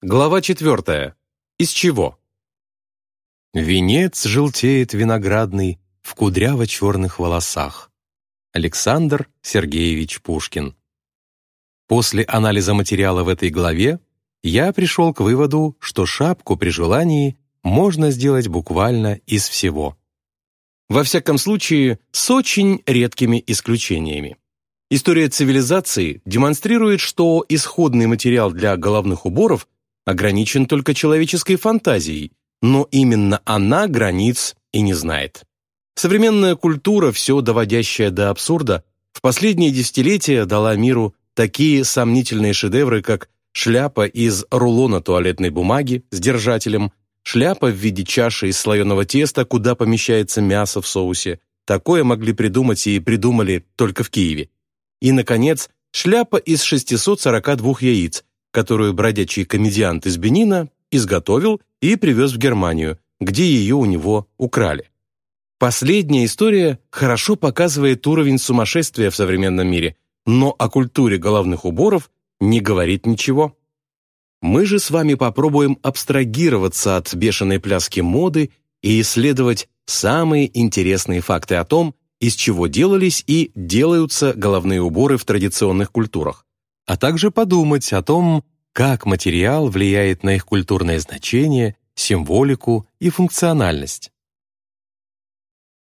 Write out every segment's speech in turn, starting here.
Глава четвертая. Из чего? Венец желтеет виноградный в кудряво-черных волосах. Александр Сергеевич Пушкин. После анализа материала в этой главе я пришел к выводу, что шапку при желании можно сделать буквально из всего. Во всяком случае, с очень редкими исключениями. История цивилизации демонстрирует, что исходный материал для головных уборов ограничен только человеческой фантазией, но именно она границ и не знает. Современная культура, все доводящая до абсурда, в последние десятилетия дала миру такие сомнительные шедевры, как шляпа из рулона туалетной бумаги с держателем, шляпа в виде чаши из слоеного теста, куда помещается мясо в соусе. Такое могли придумать и придумали только в Киеве. И, наконец, шляпа из 642 яиц, которую бродячий комедиант из Бенина изготовил и привез в Германию, где ее у него украли. Последняя история хорошо показывает уровень сумасшествия в современном мире, но о культуре головных уборов не говорит ничего. Мы же с вами попробуем абстрагироваться от бешеной пляски моды и исследовать самые интересные факты о том, из чего делались и делаются головные уборы в традиционных культурах, а также подумать о том, как материал влияет на их культурное значение, символику и функциональность.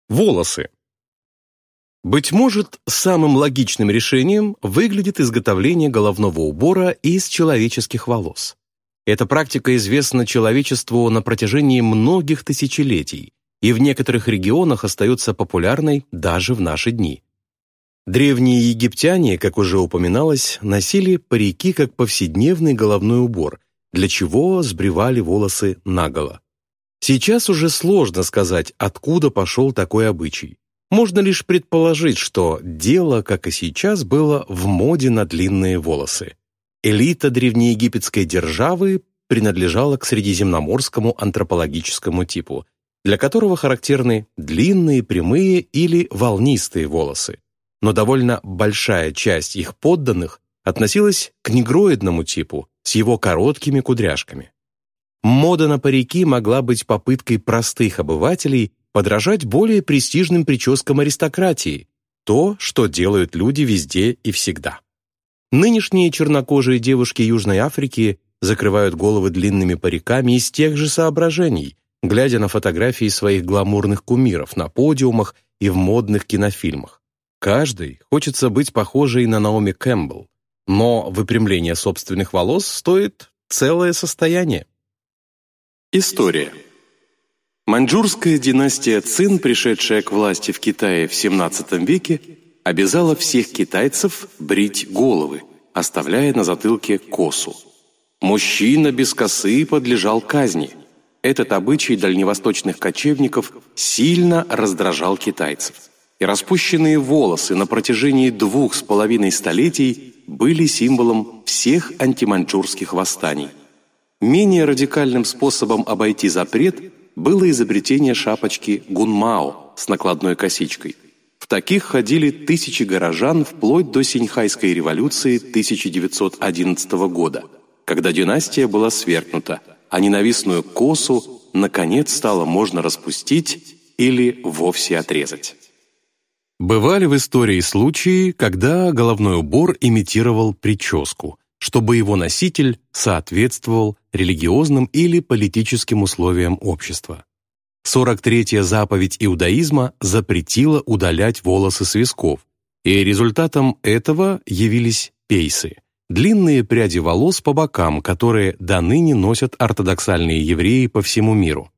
Волосы. Быть может, самым логичным решением выглядит изготовление головного убора из человеческих волос. Эта практика известна человечеству на протяжении многих тысячелетий и в некоторых регионах остается популярной даже в наши дни. Древние египтяне, как уже упоминалось, носили парики как повседневный головной убор, для чего сбривали волосы наголо. Сейчас уже сложно сказать, откуда пошел такой обычай. Можно лишь предположить, что дело, как и сейчас, было в моде на длинные волосы. Элита древнеегипетской державы принадлежала к средиземноморскому антропологическому типу, для которого характерны длинные, прямые или волнистые волосы. Но довольно большая часть их подданных относилась к негроидному типу с его короткими кудряшками. Мода на парики могла быть попыткой простых обывателей подражать более престижным прическам аристократии, то, что делают люди везде и всегда. Нынешние чернокожие девушки Южной Африки закрывают головы длинными париками из тех же соображений, глядя на фотографии своих гламурных кумиров на подиумах и в модных кинофильмах. Каждый хочется быть похожей на Наоми Кэмпбелл, но выпрямление собственных волос стоит целое состояние. История. Маньчжурская династия Цин, пришедшая к власти в Китае в XVII веке, обязала всех китайцев брить головы, оставляя на затылке косу. Мужчина без косы подлежал казни. Этот обычай дальневосточных кочевников сильно раздражал китайцев. И распущенные волосы на протяжении двух с половиной столетий были символом всех антиманьчжурских восстаний. Менее радикальным способом обойти запрет было изобретение шапочки гунмао с накладной косичкой. В таких ходили тысячи горожан вплоть до Синьхайской революции 1911 года, когда династия была свергнута, а ненавистную косу наконец стало можно распустить или вовсе отрезать. Бывали в истории случаи, когда головной убор имитировал прическу, чтобы его носитель соответствовал религиозным или политическим условиям общества. 43-я заповедь иудаизма запретила удалять волосы с висков, и результатом этого явились пейсы – длинные пряди волос по бокам, которые до ныне носят ортодоксальные евреи по всему миру.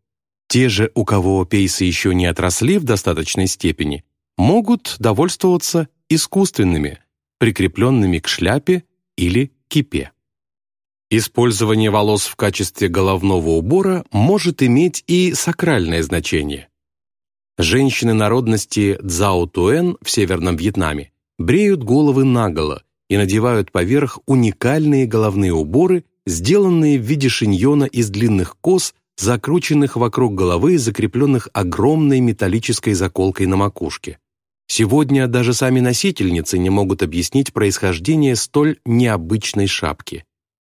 Те же, у кого пейсы еще не отросли в достаточной степени, могут довольствоваться искусственными, прикрепленными к шляпе или кипе. Использование волос в качестве головного убора может иметь и сакральное значение. Женщины народности Цзао Туэн в Северном Вьетнаме бреют головы наголо и надевают поверх уникальные головные уборы, сделанные в виде шиньона из длинных кос, закрученных вокруг головы и закрепленных огромной металлической заколкой на макушке. Сегодня даже сами носительницы не могут объяснить происхождение столь необычной шапки.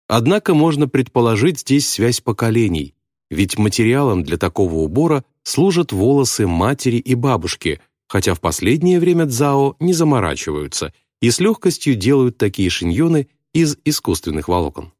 Однако можно предположить здесь связь поколений, ведь материалом для такого убора служат волосы матери и бабушки, хотя в последнее время дзао не заморачиваются и с легкостью делают такие шиньоны из искусственных волокон.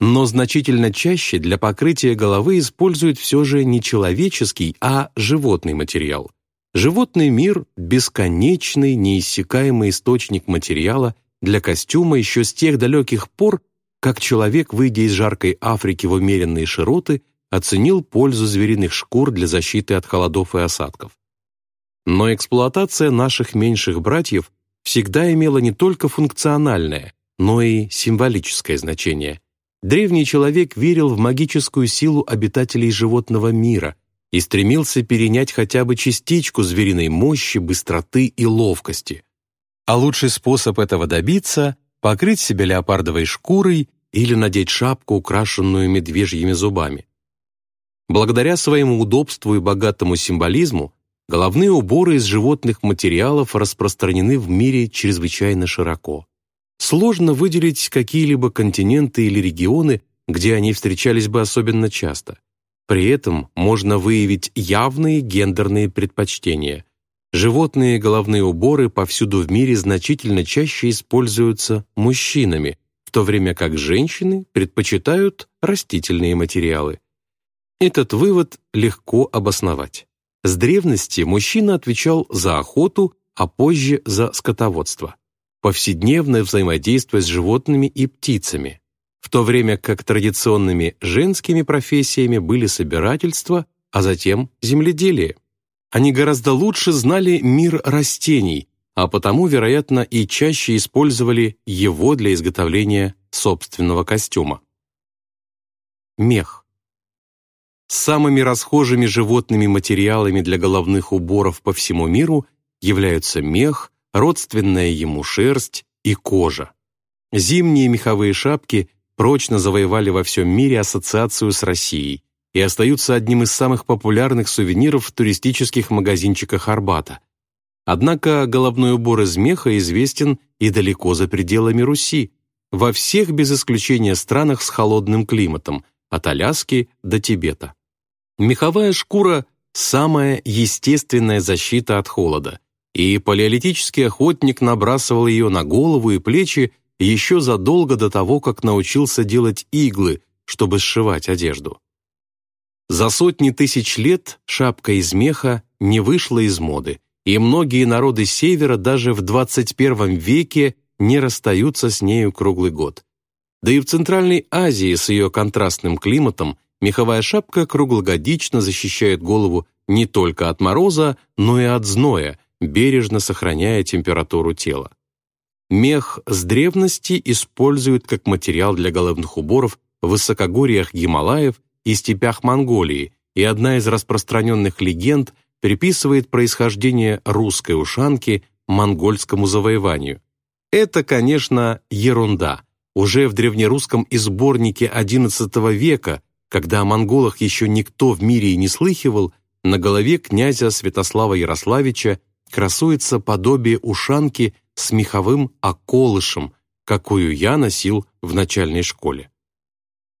Но значительно чаще для покрытия головы используют все же не человеческий, а животный материал. Животный мир – бесконечный, неиссякаемый источник материала для костюма еще с тех далеких пор, как человек, выйдя из жаркой Африки в умеренные широты, оценил пользу звериных шкур для защиты от холодов и осадков. Но эксплуатация наших меньших братьев всегда имела не только функциональное, но и символическое значение. Древний человек верил в магическую силу обитателей животного мира и стремился перенять хотя бы частичку звериной мощи, быстроты и ловкости. А лучший способ этого добиться — покрыть себя леопардовой шкурой или надеть шапку, украшенную медвежьими зубами. Благодаря своему удобству и богатому символизму головные уборы из животных материалов распространены в мире чрезвычайно широко. Сложно выделить какие-либо континенты или регионы, где они встречались бы особенно часто. При этом можно выявить явные гендерные предпочтения. Животные головные уборы повсюду в мире значительно чаще используются мужчинами, в то время как женщины предпочитают растительные материалы. Этот вывод легко обосновать. С древности мужчина отвечал за охоту, а позже за скотоводство. Повседневное взаимодействие с животными и птицами, в то время как традиционными женскими профессиями были собирательство, а затем земледелие. Они гораздо лучше знали мир растений, а потому, вероятно, и чаще использовали его для изготовления собственного костюма. Мех. Самыми расхожими животными материалами для головных уборов по всему миру являются мех, родственная ему шерсть и кожа. Зимние меховые шапки прочно завоевали во всем мире ассоциацию с Россией и остаются одним из самых популярных сувениров в туристических магазинчиках Арбата. Однако головной убор из меха известен и далеко за пределами Руси, во всех без исключения странах с холодным климатом, от Аляски до Тибета. Меховая шкура – самая естественная защита от холода, и палеолитический охотник набрасывал ее на голову и плечи еще задолго до того, как научился делать иглы, чтобы сшивать одежду. За сотни тысяч лет шапка из меха не вышла из моды, и многие народы Севера даже в 21 веке не расстаются с нею круглый год. Да и в Центральной Азии с ее контрастным климатом меховая шапка круглогодично защищает голову не только от мороза, но и от зноя, бережно сохраняя температуру тела. Мех с древности используют как материал для головных уборов в высокогорьях Гималаев и степях Монголии, и одна из распространенных легенд приписывает происхождение русской ушанки монгольскому завоеванию. Это, конечно, ерунда. Уже в древнерусском изборнике XI века когда о монголах еще никто в мире и не слыхивал, на голове князя Святослава Ярославича красуется подобие ушанки с меховым околышем, какую я носил в начальной школе.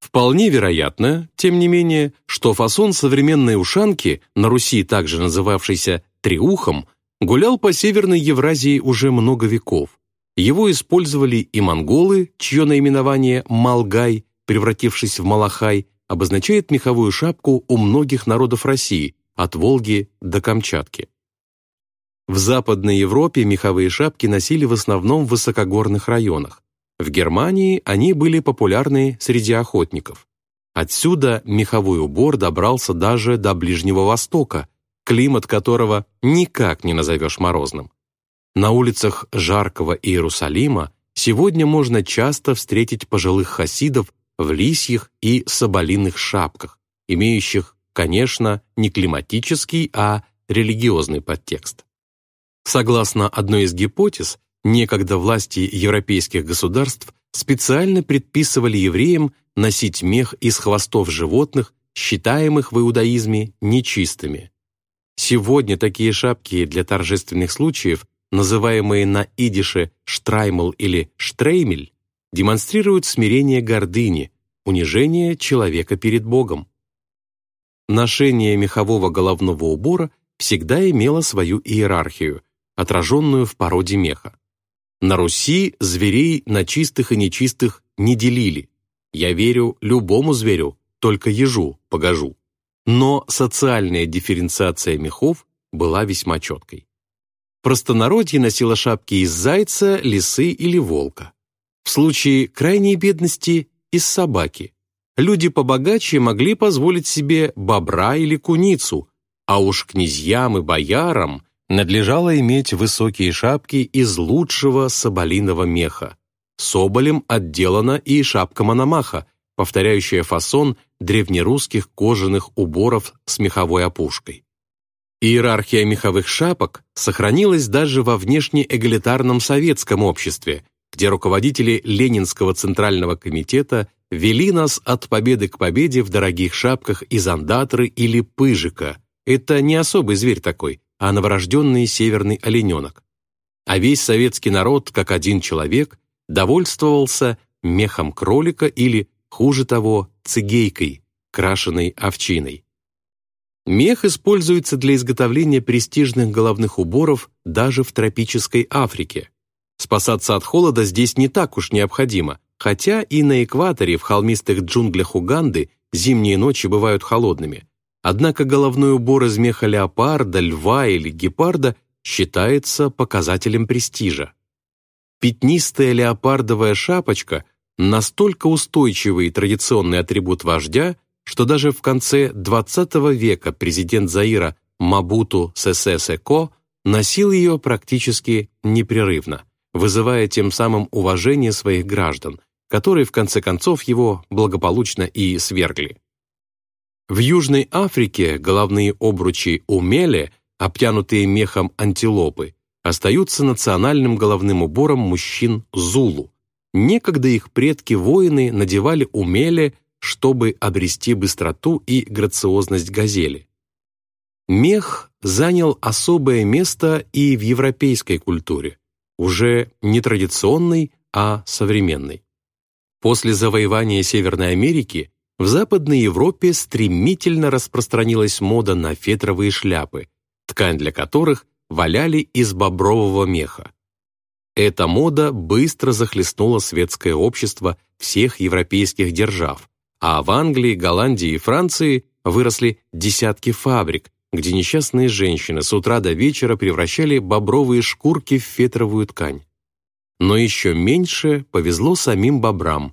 Вполне вероятно, тем не менее, что фасон современной ушанки, на Руси также называвшейся «триухом», гулял по Северной Евразии уже много веков. Его использовали и монголы, чье наименование «малгай», превратившись в малахай, обозначает меховую шапку у многих народов России, от Волги до Камчатки. В Западной Европе меховые шапки носили в основном в высокогорных районах. В Германии они были популярны среди охотников. Отсюда меховой убор добрался даже до Ближнего Востока, климат которого никак не назовешь морозным. На улицах жаркого Иерусалима сегодня можно часто встретить пожилых хасидов в лисьих и соболиных шапках, имеющих, конечно, не климатический, а религиозный подтекст. Согласно одной из гипотез, некогда власти европейских государств специально предписывали евреям носить мех из хвостов животных, считаемых в иудаизме нечистыми. Сегодня такие шапки для торжественных случаев, называемые на идише штраймл или штреймель, демонстрируют смирение гордыни, унижение человека перед Богом. Ношение мехового головного убора всегда имело свою иерархию, отраженную в породе меха. На Руси зверей на чистых и нечистых не делили. Я верю любому зверю, только ежу погожу. Но социальная дифференциация мехов была весьма четкой. Простонародье носило шапки из зайца, лисы или волка. В случае крайней бедности – из собаки. Люди побогаче могли позволить себе бобра или куницу, а уж князьям и боярам надлежало иметь высокие шапки из лучшего соболиного меха. Соболем отделана и шапка Мономаха, повторяющая фасон древнерусских кожаных уборов с меховой опушкой. Иерархия меховых шапок сохранилась даже во внешнеэгалитарном советском обществе, где руководители Ленинского Центрального комитета вели нас от победы к победе в дорогих шапках из андатры или пыжика. Это не особый зверь такой, а новорожденный северный олененок. А весь советский народ, как один человек, довольствовался мехом кролика или, хуже того, цигейкой, крашеной овчиной. Мех используется для изготовления престижных головных уборов даже в тропической Африке. Спасаться от холода здесь не так уж необходимо, хотя и на экваторе в холмистых джунглях Уганды зимние ночи бывают холодными. Однако головной убор из меха леопарда, льва или гепарда считается показателем престижа. Пятнистая леопардовая шапочка – настолько устойчивый традиционный атрибут вождя – что даже в конце XX века президент Заира Мабуту Сесе Секо носил ее практически непрерывно, вызывая тем самым уважение своих граждан, которые в конце концов его благополучно и свергли. В Южной Африке головные обручи умеле, обтянутые мехом антилопы, остаются национальным головным убором мужчин Зулу. Некогда их предки-воины надевали умеле чтобы обрести быстроту и грациозность газели. Мех занял особое место и в европейской культуре, уже не традиционной, а современной. После завоевания Северной Америки в Западной Европе стремительно распространилась мода на фетровые шляпы, ткань для которых валяли из бобрового меха. Эта мода быстро захлестнула светское общество всех европейских держав, а в Англии, Голландии и Франции выросли десятки фабрик, где несчастные женщины с утра до вечера превращали бобровые шкурки в фетровую ткань. Но еще меньше повезло самим бобрам.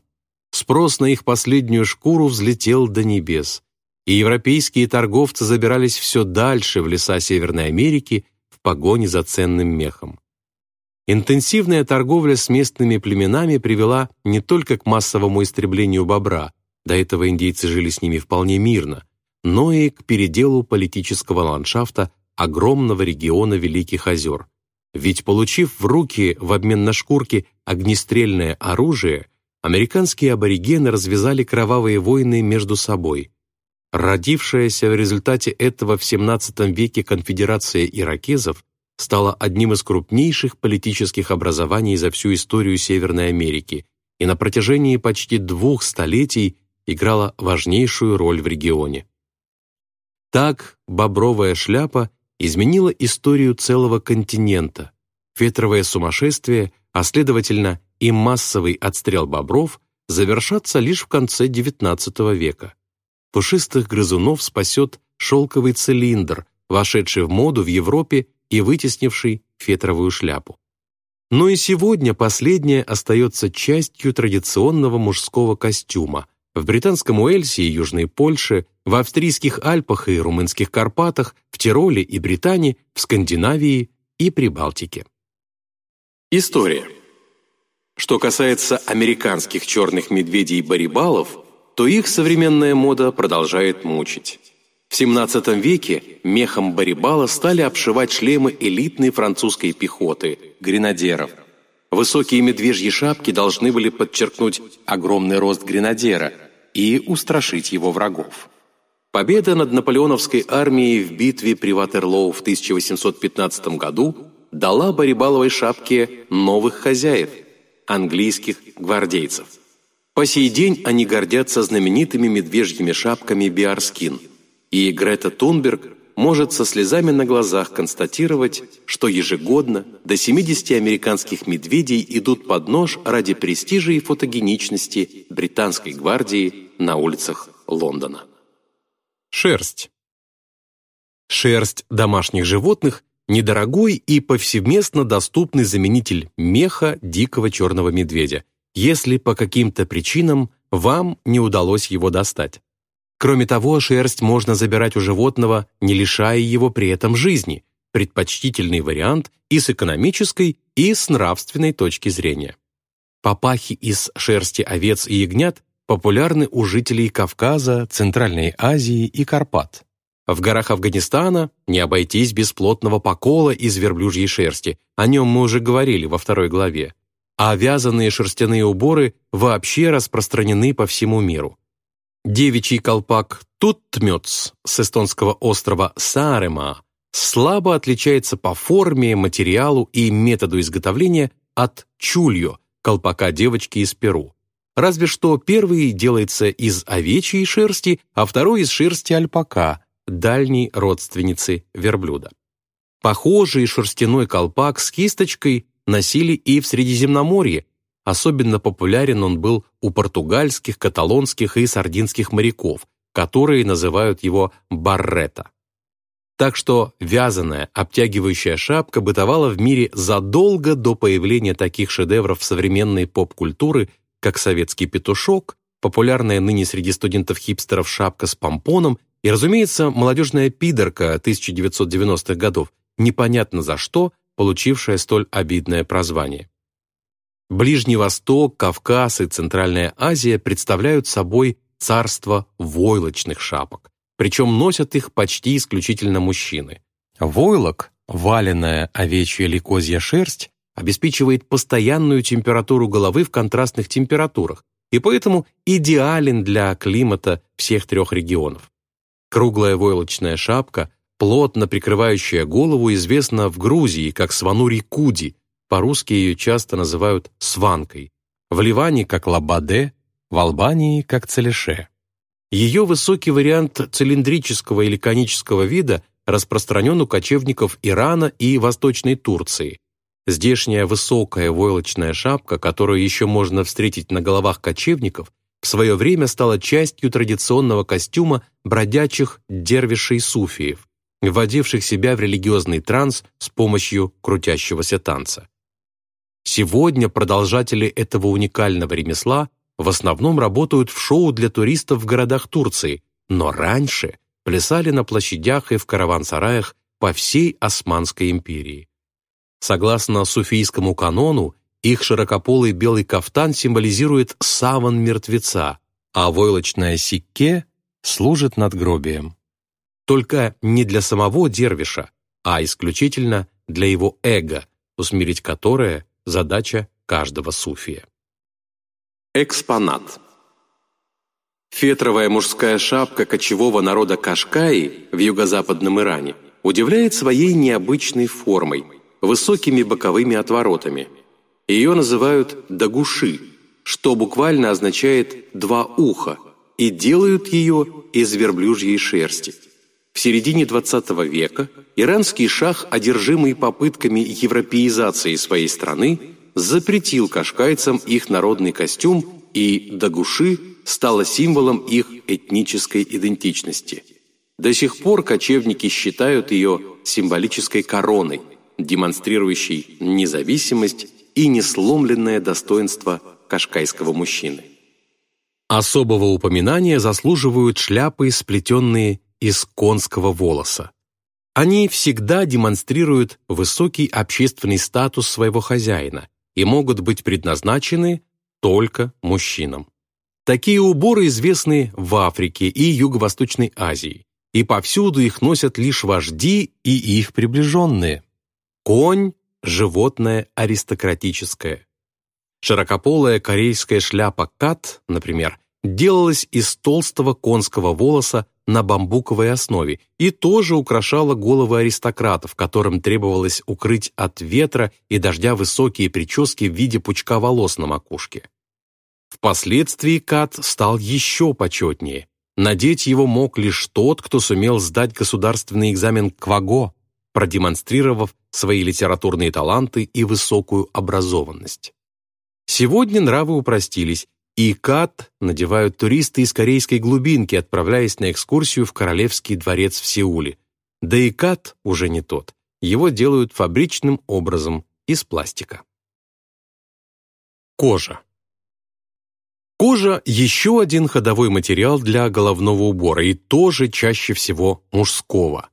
Спрос на их последнюю шкуру взлетел до небес, и европейские торговцы забирались все дальше в леса Северной Америки в погоне за ценным мехом. Интенсивная торговля с местными племенами привела не только к массовому истреблению бобра, до этого индейцы жили с ними вполне мирно, но и к переделу политического ландшафта огромного региона Великих озер. Ведь получив в руки в обмен на шкурки огнестрельное оружие, американские аборигены развязали кровавые войны между собой. Родившаяся в результате этого в XVII веке конфедерация иракезов стала одним из крупнейших политических образований за всю историю Северной Америки и на протяжении почти двух столетий играла важнейшую роль в регионе. Так бобровая шляпа изменила историю целого континента. Ветровое сумасшествие, а следовательно и массовый отстрел бобров завершатся лишь в конце XIX века. Пушистых грызунов спасет шелковый цилиндр, вошедший в моду в Европе и вытеснивший фетровую шляпу. Но и сегодня последняя остается частью традиционного мужского костюма, в британском Уэльсе и Южной Польше, в австрийских Альпах и румынских Карпатах, в Тироле и Британии, в Скандинавии и Прибалтике. История. Что касается американских черных медведей-барибалов, то их современная мода продолжает мучить. В XVII веке мехом барибала стали обшивать шлемы элитной французской пехоты – гренадеров – Высокие медвежьи шапки должны были подчеркнуть огромный рост гренадера и устрашить его врагов. Победа над наполеоновской армией в битве при Ватерлоу в 1815 году дала Барибаловой шапке новых хозяев. Английских гвардейцев. По сей день они гордятся знаменитыми медвежьими шапками Биарскин, и Грета Тунберг может со слезами на глазах констатировать, что ежегодно до 70 американских медведей идут под нож ради престижа и фотогеничности британской гвардии на улицах Лондона. Шерсть. Шерсть домашних животных – недорогой и повсеместно доступный заменитель меха дикого черного медведя, если по каким-то причинам вам не удалось его достать. Кроме того, шерсть можно забирать у животного, не лишая его при этом жизни, предпочтительный вариант и с экономической, и с нравственной точки зрения. Папахи из шерсти овец и ягнят популярны у жителей Кавказа, Центральной Азии и Карпат. В горах Афганистана не обойтись без плотного покола из верблюжьей шерсти, о нем мы уже говорили во второй главе. А вязаные шерстяные уборы вообще распространены по всему миру. Девичий колпак Туттмёц с эстонского острова Саарема слабо отличается по форме, материалу и методу изготовления от чульо, колпака девочки из Перу. Разве что первый делается из овечьей шерсти, а второй из шерсти альпака, дальней родственницы верблюда. Похожий шерстяной колпак с кисточкой носили и в Средиземноморье, Особенно популярен он был у португальских, каталонских и сардинских моряков, которые называют его баррета. Так что вязаная, обтягивающая шапка бытовала в мире задолго до появления таких шедевров современной поп-культуры, как советский петушок, популярная ныне среди студентов-хипстеров шапка с помпоном и, разумеется, молодежная пидорка 1990-х годов, непонятно за что, получившая столь обидное прозвание. Ближний Восток, Кавказ и Центральная Азия представляют собой царство войлочных шапок, причем носят их почти исключительно мужчины. Войлок, валеная овечья или козья шерсть, обеспечивает постоянную температуру головы в контрастных температурах и поэтому идеален для климата всех трех регионов. Круглая войлочная шапка, плотно прикрывающая голову, известна в Грузии как сванури куди, по-русски ее часто называют «сванкой», в Ливане как «лабаде», в Албании как «целеше». Ее высокий вариант цилиндрического или конического вида распространен у кочевников Ирана и Восточной Турции. Здешняя высокая войлочная шапка, которую еще можно встретить на головах кочевников, в свое время стала частью традиционного костюма бродячих дервишей-суфиев, вводивших себя в религиозный транс с помощью крутящегося танца. Сегодня продолжатели этого уникального ремесла в основном работают в шоу для туристов в городах Турции, но раньше плясали на площадях и в караван-сараях по всей Османской империи. Согласно суфийскому канону, их широкополый белый кафтан символизирует саван мертвеца, а войлочная сикке служит надгробием. Только не для самого дервиша, а исключительно для его эго, усмирить которое задача каждого суфия. Экспонат. Фетровая мужская шапка кочевого народа Кашкаи в юго-западном Иране удивляет своей необычной формой, высокими боковыми отворотами. Ее называют «дагуши», что буквально означает «два уха», и делают ее из верблюжьей шерсти – в середине XX века иранский шах, одержимый попытками европеизации своей страны, запретил кашкайцам их народный костюм, и дагуши стало символом их этнической идентичности. До сих пор кочевники считают ее символической короной, демонстрирующей независимость и несломленное достоинство кашкайского мужчины. Особого упоминания заслуживают шляпы, сплетенные из конского волоса. Они всегда демонстрируют высокий общественный статус своего хозяина и могут быть предназначены только мужчинам. Такие уборы известны в Африке и Юго-Восточной Азии, и повсюду их носят лишь вожди и их приближенные. Конь – животное аристократическое. Широкополая корейская шляпа кат, например, делалась из толстого конского волоса на бамбуковой основе и тоже украшала головы аристократов, которым требовалось укрыть от ветра и дождя высокие прически в виде пучка волос на макушке. Впоследствии кат стал еще почетнее. Надеть его мог лишь тот, кто сумел сдать государственный экзамен КВАГО, продемонстрировав свои литературные таланты и высокую образованность. Сегодня нравы упростились, и кат надевают туристы из корейской глубинки, отправляясь на экскурсию в Королевский дворец в Сеуле. Да и кат уже не тот. Его делают фабричным образом из пластика. Кожа. Кожа – еще один ходовой материал для головного убора и тоже чаще всего мужского.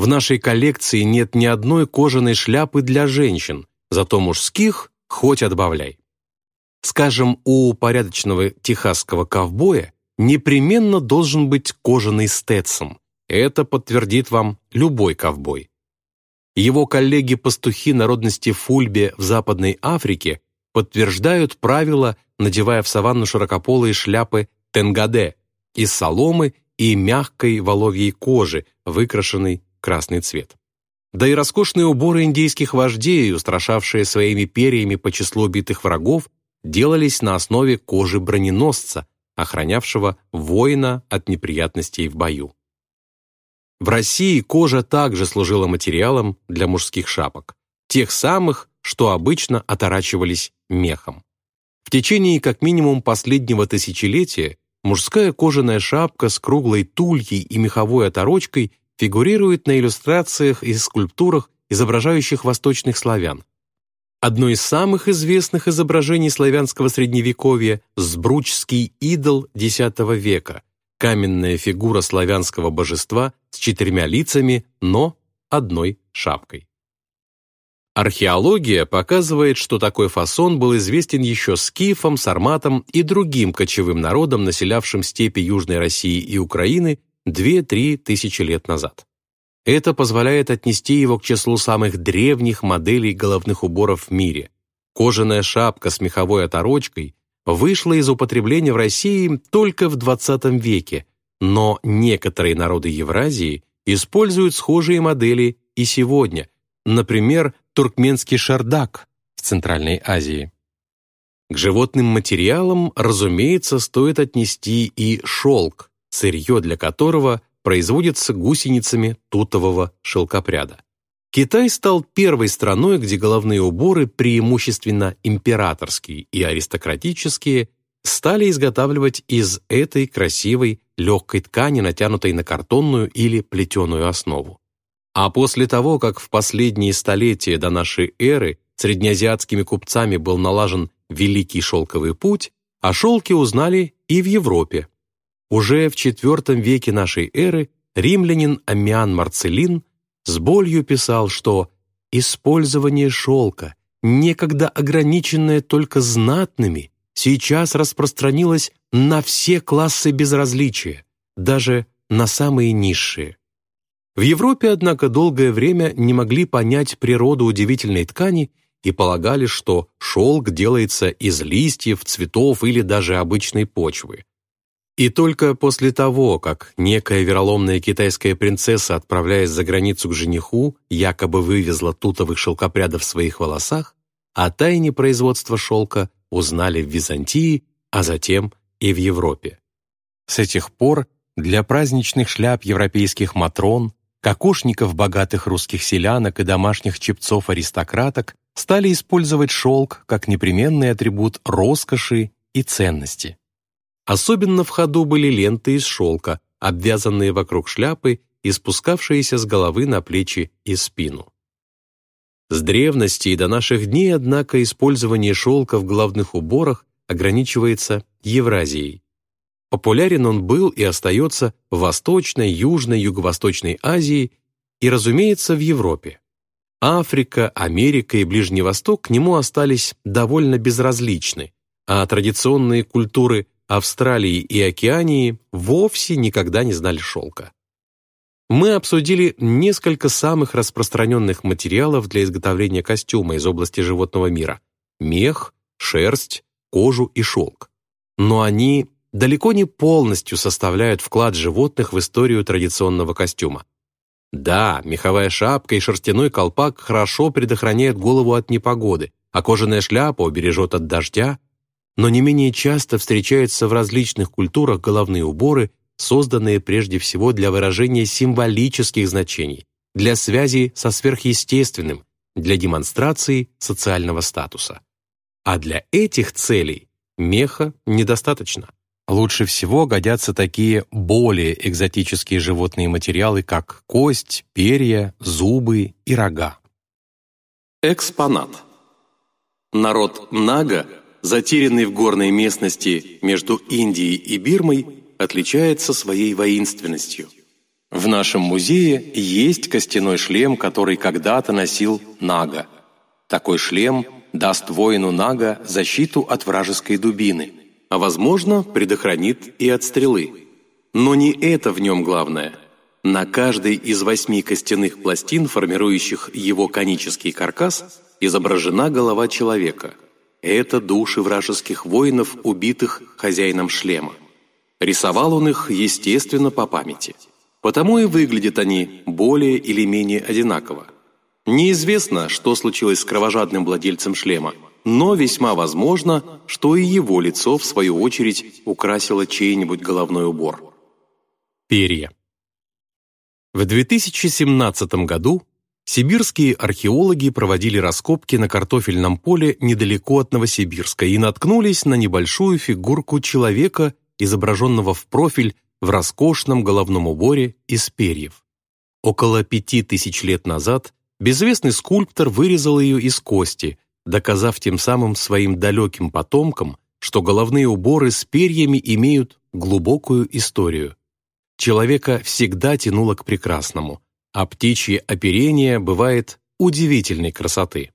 В нашей коллекции нет ни одной кожаной шляпы для женщин, зато мужских хоть отбавляй. Скажем, у порядочного техасского ковбоя непременно должен быть кожаный стетсон. Это подтвердит вам любой ковбой. Его коллеги-пастухи народности Фульбе в Западной Африке подтверждают правило, надевая в саванну широкополые шляпы тенгаде из соломы и мягкой воловьей кожи, выкрашенной красный цвет. Да и роскошные уборы индейских вождей, устрашавшие своими перьями по числу убитых врагов, делались на основе кожи броненосца, охранявшего воина от неприятностей в бою. В России кожа также служила материалом для мужских шапок, тех самых, что обычно оторачивались мехом. В течение как минимум последнего тысячелетия мужская кожаная шапка с круглой тульей и меховой оторочкой фигурирует на иллюстрациях и скульптурах, изображающих восточных славян, Одно из самых известных изображений славянского средневековья – сбручский идол X века, каменная фигура славянского божества с четырьмя лицами, но одной шапкой. Археология показывает, что такой фасон был известен еще скифам, сарматам и другим кочевым народам, населявшим степи Южной России и Украины 2-3 тысячи лет назад. Это позволяет отнести его к числу самых древних моделей головных уборов в мире. Кожаная шапка с меховой оторочкой вышла из употребления в России только в 20 веке, но некоторые народы Евразии используют схожие модели и сегодня, например, туркменский шардак в Центральной Азии. К животным материалам, разумеется, стоит отнести и шелк, сырье для которого производится гусеницами тутового шелкопряда. Китай стал первой страной, где головные уборы, преимущественно императорские и аристократические, стали изготавливать из этой красивой легкой ткани, натянутой на картонную или плетеную основу. А после того, как в последние столетия до нашей эры среднеазиатскими купцами был налажен Великий Шелковый путь, о шелке узнали и в Европе. Уже в IV веке нашей эры римлянин Амиан Марцелин с болью писал, что «использование шелка, некогда ограниченное только знатными, сейчас распространилось на все классы безразличия, даже на самые низшие». В Европе, однако, долгое время не могли понять природу удивительной ткани и полагали, что шелк делается из листьев, цветов или даже обычной почвы. И только после того, как некая вероломная китайская принцесса, отправляясь за границу к жениху, якобы вывезла тутовых шелкопрядов в своих волосах, о тайне производства шелка узнали в Византии, а затем и в Европе. С этих пор для праздничных шляп европейских матрон, кокошников богатых русских селянок и домашних чепцов-аристократок стали использовать шелк как непременный атрибут роскоши и ценности. Особенно в ходу были ленты из шелка, обвязанные вокруг шляпы и спускавшиеся с головы на плечи и спину. С древности и до наших дней, однако, использование шелка в головных уборах ограничивается Евразией. Популярен он был и остается в Восточной, Южной, Юго-Восточной Азии и, разумеется, в Европе. Африка, Америка и Ближний Восток к нему остались довольно безразличны, а традиционные культуры Австралии и Океании вовсе никогда не знали шелка. Мы обсудили несколько самых распространенных материалов для изготовления костюма из области животного мира – мех, шерсть, кожу и шелк. Но они далеко не полностью составляют вклад животных в историю традиционного костюма. Да, меховая шапка и шерстяной колпак хорошо предохраняют голову от непогоды, а кожаная шляпа убережет от дождя, но не менее часто встречаются в различных культурах головные уборы, созданные прежде всего для выражения символических значений, для связи со сверхъестественным, для демонстрации социального статуса. А для этих целей меха недостаточно. Лучше всего годятся такие более экзотические животные материалы, как кость, перья, зубы и рога. Экспонат. Народ Нага, затерянный в горной местности между Индией и Бирмой, отличается своей воинственностью. В нашем музее есть костяной шлем, который когда-то носил Нага. Такой шлем даст воину Нага защиту от вражеской дубины – а, возможно, предохранит и от стрелы. Но не это в нем главное. На каждой из восьми костяных пластин, формирующих его конический каркас, изображена голова человека. Это души вражеских воинов, убитых хозяином шлема. Рисовал он их, естественно, по памяти. Потому и выглядят они более или менее одинаково. Неизвестно, что случилось с кровожадным владельцем шлема – но весьма возможно, что и его лицо, в свою очередь, украсило чей-нибудь головной убор. Перья. В 2017 году сибирские археологи проводили раскопки на картофельном поле недалеко от Новосибирска и наткнулись на небольшую фигурку человека, изображенного в профиль в роскошном головном уборе из перьев. Около пяти тысяч лет назад безвестный скульптор вырезал ее из кости – доказав тем самым своим далеким потомкам, что головные уборы с перьями имеют глубокую историю. Человека всегда тянуло к прекрасному, а птичье оперение бывает удивительной красоты.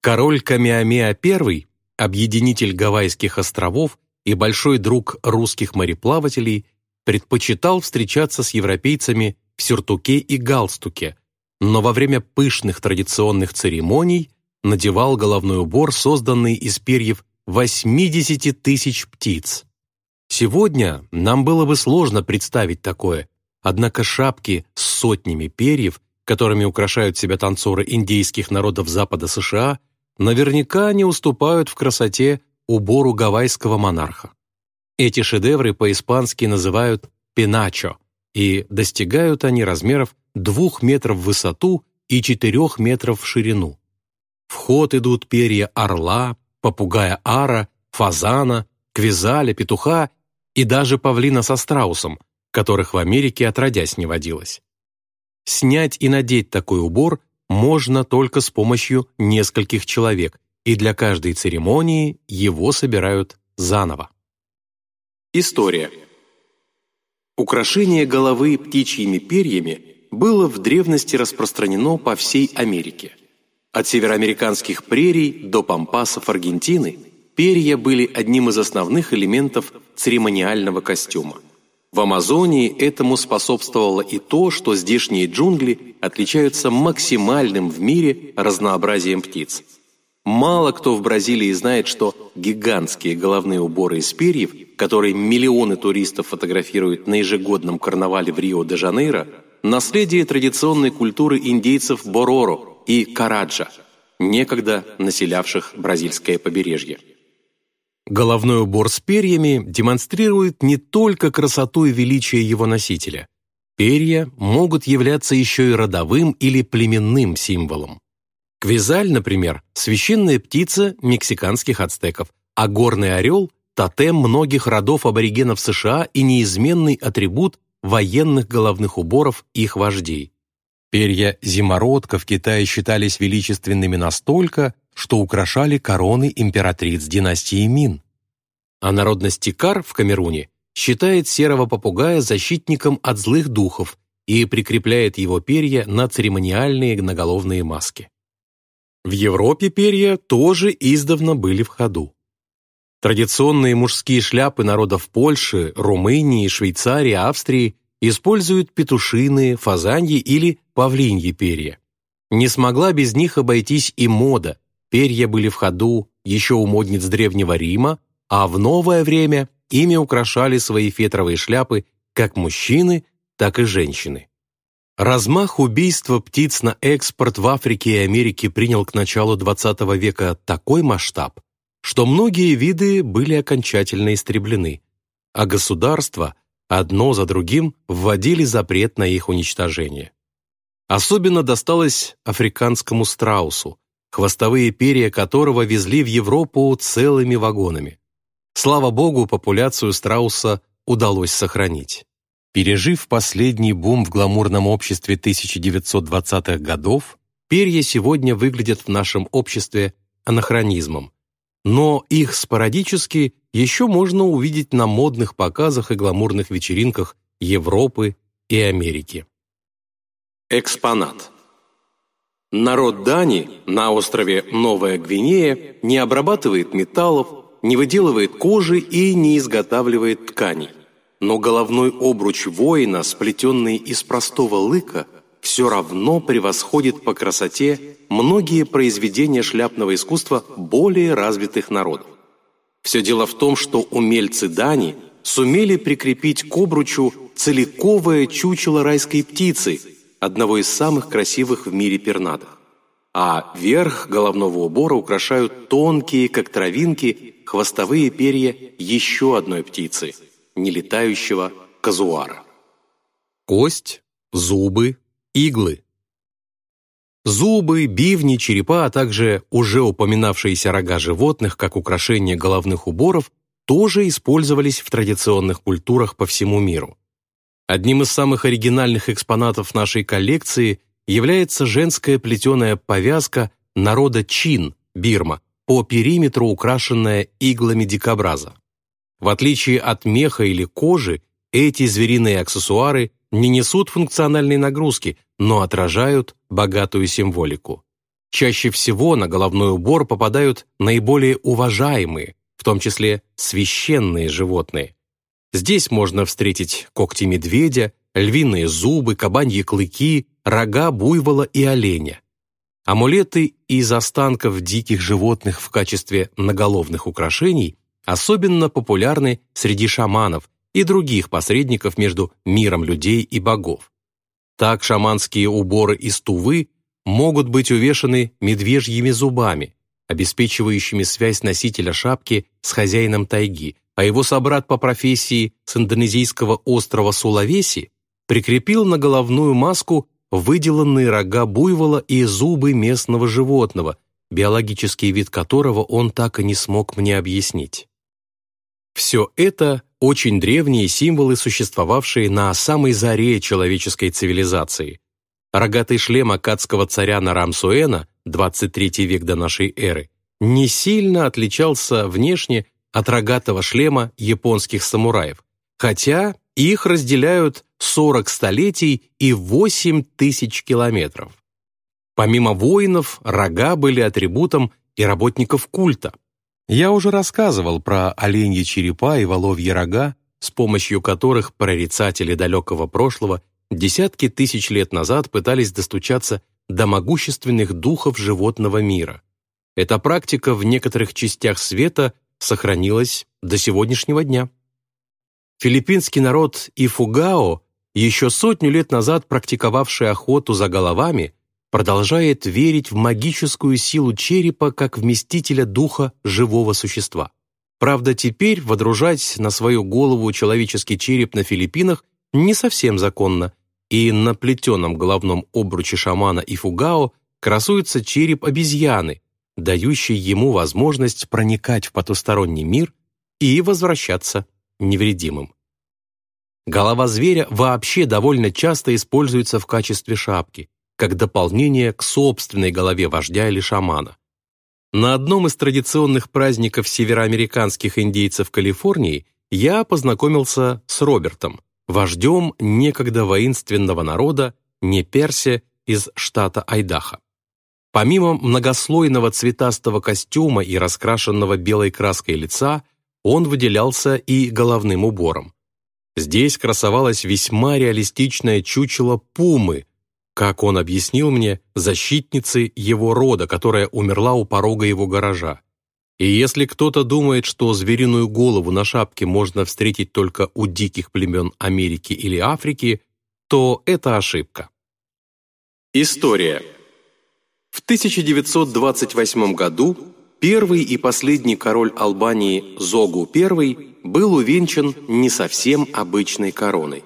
Король Камиамеа I, объединитель Гавайских островов и большой друг русских мореплавателей, предпочитал встречаться с европейцами в сюртуке и галстуке, но во время пышных традиционных церемоний надевал головной убор, созданный из перьев 80 тысяч птиц. Сегодня нам было бы сложно представить такое, однако шапки с сотнями перьев, которыми украшают себя танцоры индейских народов Запада США, наверняка не уступают в красоте убору гавайского монарха. Эти шедевры по-испански называют «пеначо», и достигают они размеров 2 метров в высоту и 4 метров в ширину. В ход идут перья орла, попугая ара, фазана, квизаля, петуха и даже павлина со страусом, которых в Америке отродясь не водилось. Снять и надеть такой убор можно только с помощью нескольких человек, и для каждой церемонии его собирают заново. История. Украшение головы птичьими перьями было в древности распространено по всей Америке. От североамериканских прерий до пампасов Аргентины перья были одним из основных элементов церемониального костюма. В Амазонии этому способствовало и то, что здешние джунгли отличаются максимальным в мире разнообразием птиц. Мало кто в Бразилии знает, что гигантские головные уборы из перьев, которые миллионы туристов фотографируют на ежегодном карнавале в Рио-де-Жанейро, наследие традиционной культуры индейцев Бороро, и Караджа, некогда населявших бразильское побережье. Головной убор с перьями демонстрирует не только красоту и величие его носителя. Перья могут являться еще и родовым или племенным символом. Квизаль, например, священная птица мексиканских ацтеков, а горный орел – тотем многих родов аборигенов США и неизменный атрибут военных головных уборов их вождей. Перья зимородка в Китае считались величественными настолько, что украшали короны императриц династии Мин. А народность Тикар в Камеруне считает серого попугая защитником от злых духов и прикрепляет его перья на церемониальные наголовные маски. В Европе перья тоже издавна были в ходу. Традиционные мужские шляпы народов Польши, Румынии, Швейцарии, Австрии используют петушиные, фазаньи или павлиньи перья. Не смогла без них обойтись и мода. Перья были в ходу еще у модниц Древнего Рима, а в новое время ими украшали свои фетровые шляпы как мужчины, так и женщины. Размах убийства птиц на экспорт в Африке и Америке принял к началу XX века такой масштаб, что многие виды были окончательно истреблены, а государства одно за другим вводили запрет на их уничтожение. Особенно досталось африканскому страусу, хвостовые перья которого везли в Европу целыми вагонами. Слава богу, популяцию страуса удалось сохранить. Пережив последний бум в гламурном обществе 1920-х годов, перья сегодня выглядят в нашем обществе анахронизмом, но их спорадически еще можно увидеть на модных показах и гламурных вечеринках Европы и Америки. Экспонат. Народ Дани на острове Новая Гвинея не обрабатывает металлов, не выделывает кожи и не изготавливает тканей. Но головной обруч воина, сплетенный из простого лыка, все равно превосходит по красоте многие произведения шляпного искусства более развитых народов. Все дело в том, что умельцы Дани сумели прикрепить к обручу целиковое чучело райской птицы – одного из самых красивых в мире пернатых. А верх головного убора украшают тонкие, как травинки, хвостовые перья еще одной птицы – нелетающего казуара. Кость, зубы, иглы. Зубы, бивни, черепа, а также уже упоминавшиеся рога животных как украшение головных уборов тоже использовались в традиционных культурах по всему миру. Одним из самых оригинальных экспонатов нашей коллекции является женская плетеная повязка народа Чин, Бирма, по периметру украшенная иглами дикобраза. В отличие от меха или кожи, эти звериные аксессуары не несут функциональной нагрузки, но отражают богатую символику. Чаще всего на головной убор попадают наиболее уважаемые, в том числе священные животные, Здесь можно встретить когти медведя, львиные зубы, кабаньи клыки, рога буйвола и оленя. Амулеты из останков диких животных в качестве наголовных украшений особенно популярны среди шаманов и других посредников между миром людей и богов. Так шаманские уборы из тувы могут быть увешаны медвежьими зубами, обеспечивающими связь носителя шапки с хозяином тайги, а его собрат по профессии с индонезийского острова Сулавеси прикрепил на головную маску выделанные рога буйвола и зубы местного животного, биологический вид которого он так и не смог мне объяснить. Все это очень древние символы, существовавшие на самой заре человеческой цивилизации. Рогатый шлем акадского царя Нарамсуэна, 23 век до нашей эры, не сильно отличался внешне от рогатого шлема японских самураев, хотя их разделяют 40 столетий и 8 тысяч километров. Помимо воинов, рога были атрибутом и работников культа. Я уже рассказывал про оленьи черепа и воловьи рога, с помощью которых прорицатели далекого прошлого десятки тысяч лет назад пытались достучаться до могущественных духов животного мира. Эта практика в некоторых частях света сохранилась до сегодняшнего дня. Филиппинский народ Ифугао, еще сотню лет назад практиковавший охоту за головами, продолжает верить в магическую силу черепа как вместителя духа живого существа. Правда, теперь водружать на свою голову человеческий череп на Филиппинах не совсем законно, и на плетеном головном обруче шамана Ифугао красуется череп обезьяны, дающий ему возможность проникать в потусторонний мир и возвращаться невредимым. Голова зверя вообще довольно часто используется в качестве шапки, как дополнение к собственной голове вождя или шамана. На одном из традиционных праздников североамериканских индейцев Калифорнии я познакомился с Робертом, вождем некогда воинственного народа Неперсе из штата Айдахо. Помимо многослойного цветастого костюма и раскрашенного белой краской лица, он выделялся и головным убором. Здесь красовалось весьма реалистичное чучело пумы, как он объяснил мне, защитницы его рода, которая умерла у порога его гаража. И если кто-то думает, что звериную голову на шапке можно встретить только у диких племен Америки или Африки, то это ошибка. История. В 1928 году первый и последний король Албании Зогу I был увенчан не совсем обычной короной.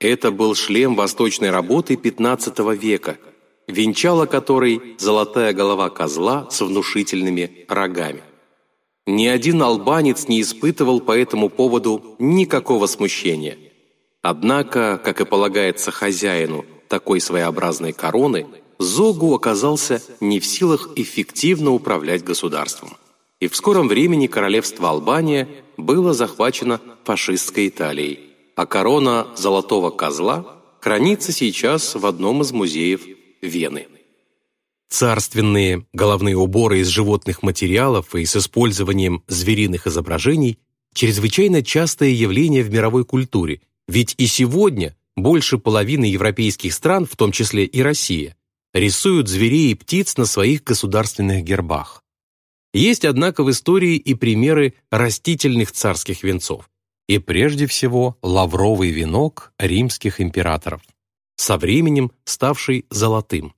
Это был шлем восточной работы XV века, венчала которой золотая голова козла с внушительными рогами. Ни один албанец не испытывал по этому поводу никакого смущения. Однако, как и полагается хозяину такой своеобразной короны, Зогу оказался не в силах эффективно управлять государством. И в скором времени королевство Албания было захвачено фашистской Италией, а корона Золотого Козла хранится сейчас в одном из музеев Вены. Царственные головные уборы из животных материалов и с использованием звериных изображений – чрезвычайно частое явление в мировой культуре, ведь и сегодня больше половины европейских стран, в том числе и Россия, рисуют зверей и птиц на своих государственных гербах. Есть, однако, в истории и примеры растительных царских венцов, и прежде всего лавровый венок римских императоров, со временем ставший золотым.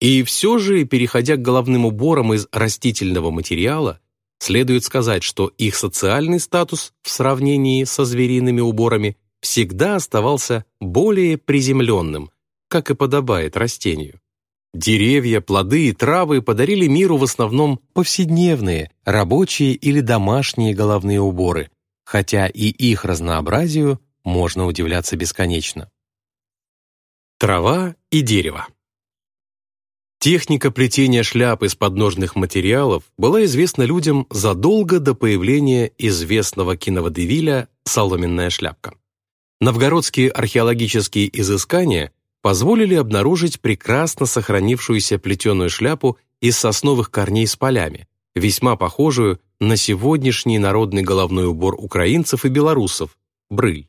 И все же, переходя к головным уборам из растительного материала, следует сказать, что их социальный статус в сравнении со звериными уборами всегда оставался более приземленным, как и подобает растению. Деревья, плоды и травы подарили миру в основном повседневные, рабочие или домашние головные уборы, хотя и их разнообразию можно удивляться бесконечно. Трава и дерево Техника плетения шляп из подножных материалов была известна людям задолго до появления известного киноводевиля «Соломенная шляпка». Новгородские археологические изыскания позволили обнаружить прекрасно сохранившуюся плетеную шляпу из сосновых корней с полями, весьма похожую на сегодняшний народный головной убор украинцев и белорусов – брыль.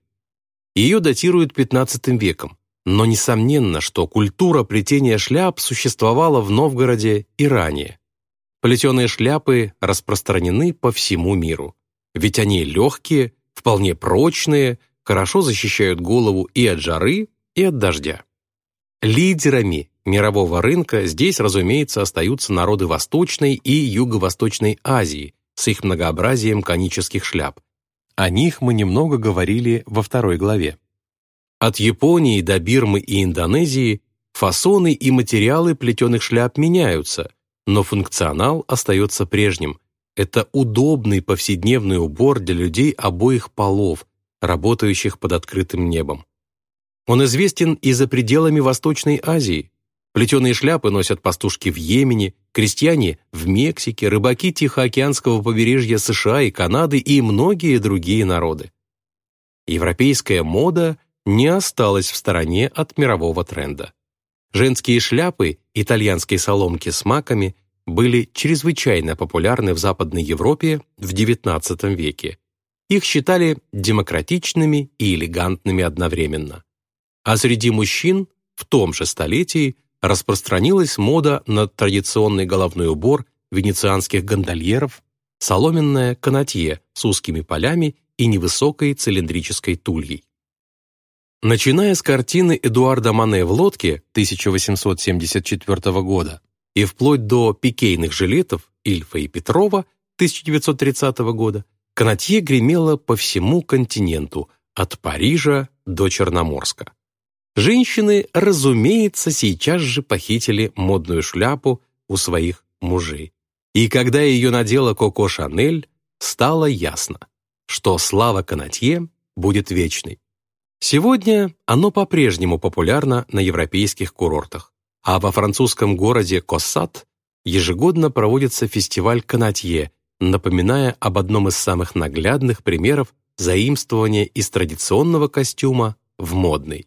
Ее датируют XV веком, но несомненно, что культура плетения шляп существовала в Новгороде и ранее. Плетеные шляпы распространены по всему миру, ведь они легкие, вполне прочные, хорошо защищают голову и от жары, и от дождя. Лидерами мирового рынка здесь, разумеется, остаются народы Восточной и Юго-Восточной Азии с их многообразием конических шляп. О них мы немного говорили во второй главе. От Японии до Бирмы и Индонезии фасоны и материалы плетеных шляп меняются, но функционал остается прежним. Это удобный повседневный убор для людей обоих полов, работающих под открытым небом. Он известен и за пределами Восточной Азии. Плетеные шляпы носят пастушки в Йемене, крестьяне в Мексике, рыбаки Тихоокеанского побережья США и Канады и многие другие народы. Европейская мода не осталась в стороне от мирового тренда. Женские шляпы итальянской соломки с маками были чрезвычайно популярны в Западной Европе в XIX веке. Их считали демократичными и элегантными одновременно. А среди мужчин в том же столетии распространилась мода на традиционный головной убор венецианских гондольеров, соломенное канатье с узкими полями и невысокой цилиндрической тульей. Начиная с картины Эдуарда Мане в лодке 1874 года и вплоть до пикейных жилетов Ильфа и Петрова 1930 года, канатье гремело по всему континенту, от Парижа до Черноморска. Женщины, разумеется, сейчас же похитили модную шляпу у своих мужей. И когда ее надела Коко Шанель, стало ясно, что слава канатье будет вечной. Сегодня оно по-прежнему популярно на европейских курортах, а во французском городе Коссат ежегодно проводится фестиваль канатье, напоминая об одном из самых наглядных примеров заимствования из традиционного костюма в модный.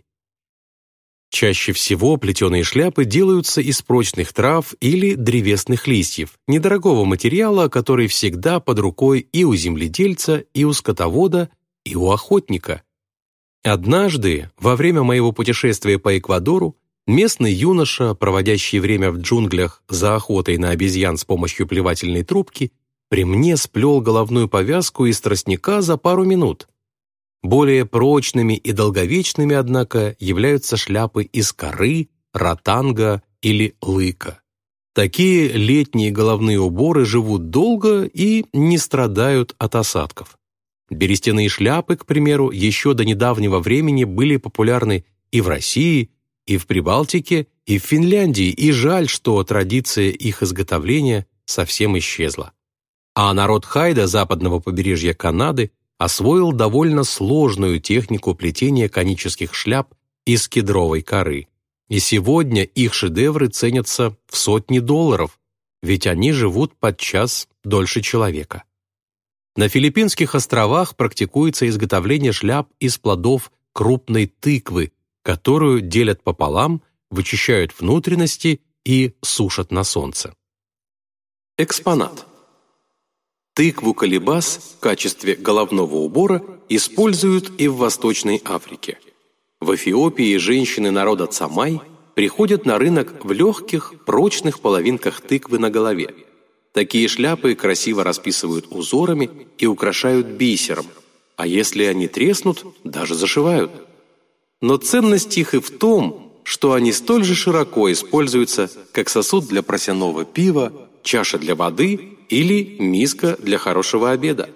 Чаще всего плетеные шляпы делаются из прочных трав или древесных листьев, недорогого материала, который всегда под рукой и у земледельца, и у скотовода, и у охотника. Однажды, во время моего путешествия по Эквадору, местный юноша, проводящий время в джунглях за охотой на обезьян с помощью плевательной трубки, при мне сплел головную повязку из тростника за пару минут. Более прочными и долговечными, однако, являются шляпы из коры, ротанга или лыка. Такие летние головные уборы живут долго и не страдают от осадков. Берестяные шляпы, к примеру, еще до недавнего времени были популярны и в России, и в Прибалтике, и в Финляндии, и жаль, что традиция их изготовления совсем исчезла. А народ Хайда западного побережья Канады освоил довольно сложную технику плетения конических шляп из кедровой коры. И сегодня их шедевры ценятся в сотни долларов, ведь они живут подчас дольше человека. На Филиппинских островах практикуется изготовление шляп из плодов крупной тыквы, которую делят пополам, вычищают внутренности и сушат на солнце. Экспонат. Тыкву колебас в качестве головного убора используют и в Восточной Африке. В Эфиопии женщины народа Цамай приходят на рынок в легких, прочных половинках тыквы на голове. Такие шляпы красиво расписывают узорами и украшают бисером, а если они треснут, даже зашивают. Но ценность их и в том, что они столь же широко используются, как сосуд для просяного пива, чаша для воды или миска для хорошего обеда.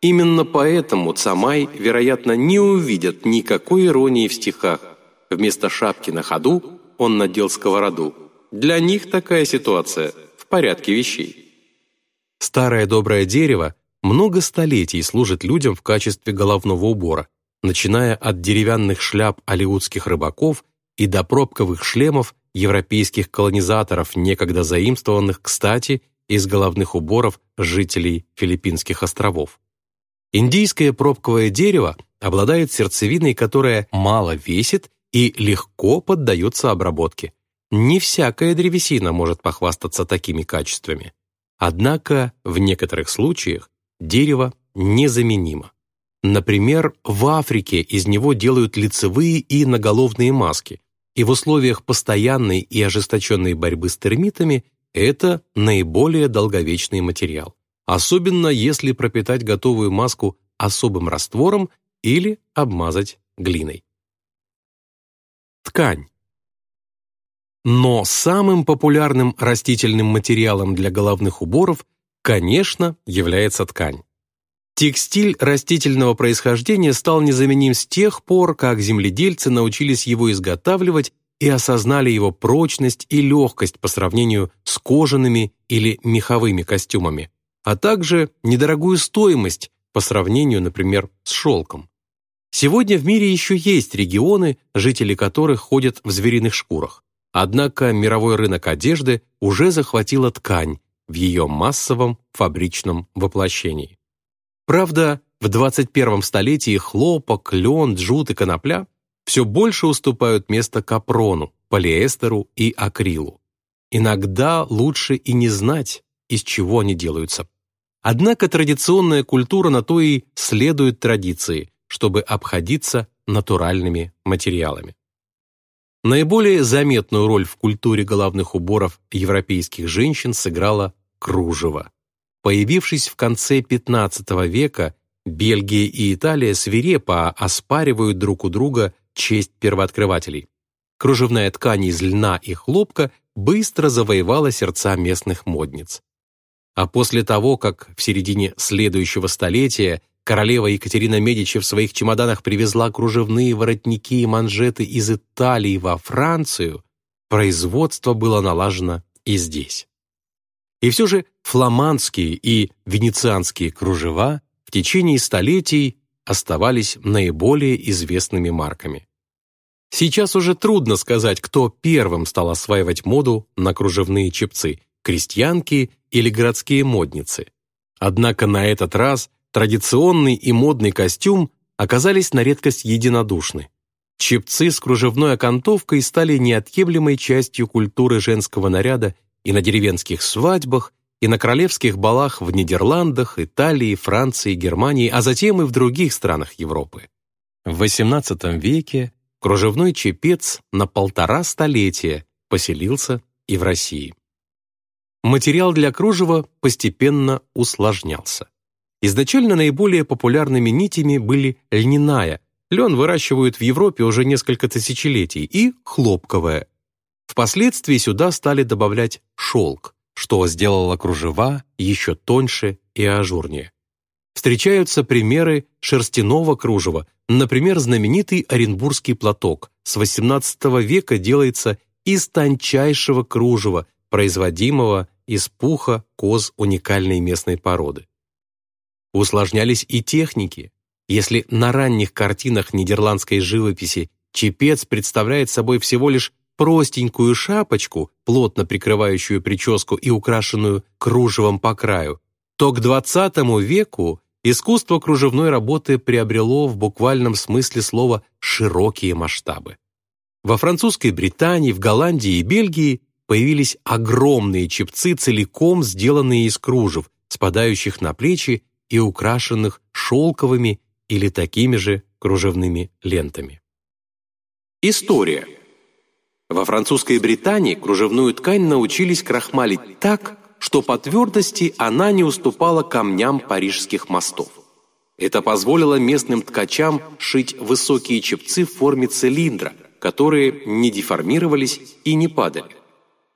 Именно поэтому Цамай, вероятно, не увидят никакой иронии в стихах. Вместо шапки на ходу он надел сковороду. Для них такая ситуация в порядке вещей. Старое доброе дерево много столетий служит людям в качестве головного убора, начиная от деревянных шляп алиутских рыбаков и до пробковых шлемов европейских колонизаторов, некогда заимствованных, кстати, из головных уборов жителей Филиппинских островов. Индийское пробковое дерево обладает сердцевиной, которая мало весит и легко поддается обработке. Не всякая древесина может похвастаться такими качествами. Однако в некоторых случаях дерево незаменимо. Например, в Африке из него делают лицевые и наголовные маски, и в условиях постоянной и ожесточенной борьбы с термитами это наиболее долговечный материал, особенно если пропитать готовую маску особым раствором или обмазать глиной. Ткань. Но самым популярным растительным материалом для головных уборов, конечно, является ткань. Текстиль растительного происхождения стал незаменим с тех пор, как земледельцы научились его изготавливать и осознали его прочность и легкость по сравнению с кожаными или меховыми костюмами, а также недорогую стоимость по сравнению, например, с шелком. Сегодня в мире еще есть регионы, жители которых ходят в звериных шкурах. Однако мировой рынок одежды уже захватила ткань в ее массовом фабричном воплощении. Правда, в 21 столетии хлопок, лен, джут и конопля все больше уступают место капрону, полиэстеру и акрилу. Иногда лучше и не знать, из чего они делаются. Однако традиционная культура на то и следует традиции, чтобы обходиться натуральными материалами. Наиболее заметную роль в культуре головных уборов европейских женщин сыграло кружево. Появившись в конце XV века, Бельгия и Италия свирепо оспаривают друг у друга честь первооткрывателей. Кружевная ткань из льна и хлопка быстро завоевала сердца местных модниц. А после того, как в середине следующего столетия королева Екатерина Медичи в своих чемоданах привезла кружевные воротники и манжеты из Италии во Францию, производство было налажено и здесь. И все же фламандские и венецианские кружева в течение столетий оставались наиболее известными марками. Сейчас уже трудно сказать, кто первым стал осваивать моду на кружевные чепцы – крестьянки или городские модницы. Однако на этот раз традиционный и модный костюм оказались на редкость единодушны. Чепцы с кружевной окантовкой стали неотъемлемой частью культуры женского наряда и на деревенских свадьбах, и на королевских балах в Нидерландах, Италии, Франции, Германии, а затем и в других странах Европы. В XVIII веке кружевной чепец на полтора столетия поселился и в России. материал для кружева постепенно усложнялся. Изначально наиболее популярными нитями были льняная, лен выращивают в Европе уже несколько тысячелетий, и хлопковая. Впоследствии сюда стали добавлять шелк, что сделало кружева еще тоньше и ажурнее. Встречаются примеры шерстяного кружева, например, знаменитый Оренбургский платок с XVIII века делается из тончайшего кружева, производимого из пуха коз уникальной местной породы. Усложнялись и техники. Если на ранних картинах нидерландской живописи чепец представляет собой всего лишь простенькую шапочку, плотно прикрывающую прическу и украшенную кружевом по краю, то к XX веку искусство кружевной работы приобрело в буквальном смысле слова широкие масштабы. Во французской Британии, в Голландии и Бельгии появились огромные чепцы, целиком сделанные из кружев, спадающих на плечи и украшенных шелковыми или такими же кружевными лентами. История. Во французской Британии кружевную ткань научились крахмалить так, что по твердости она не уступала камням парижских мостов. Это позволило местным ткачам шить высокие чепцы в форме цилиндра, которые не деформировались и не падали.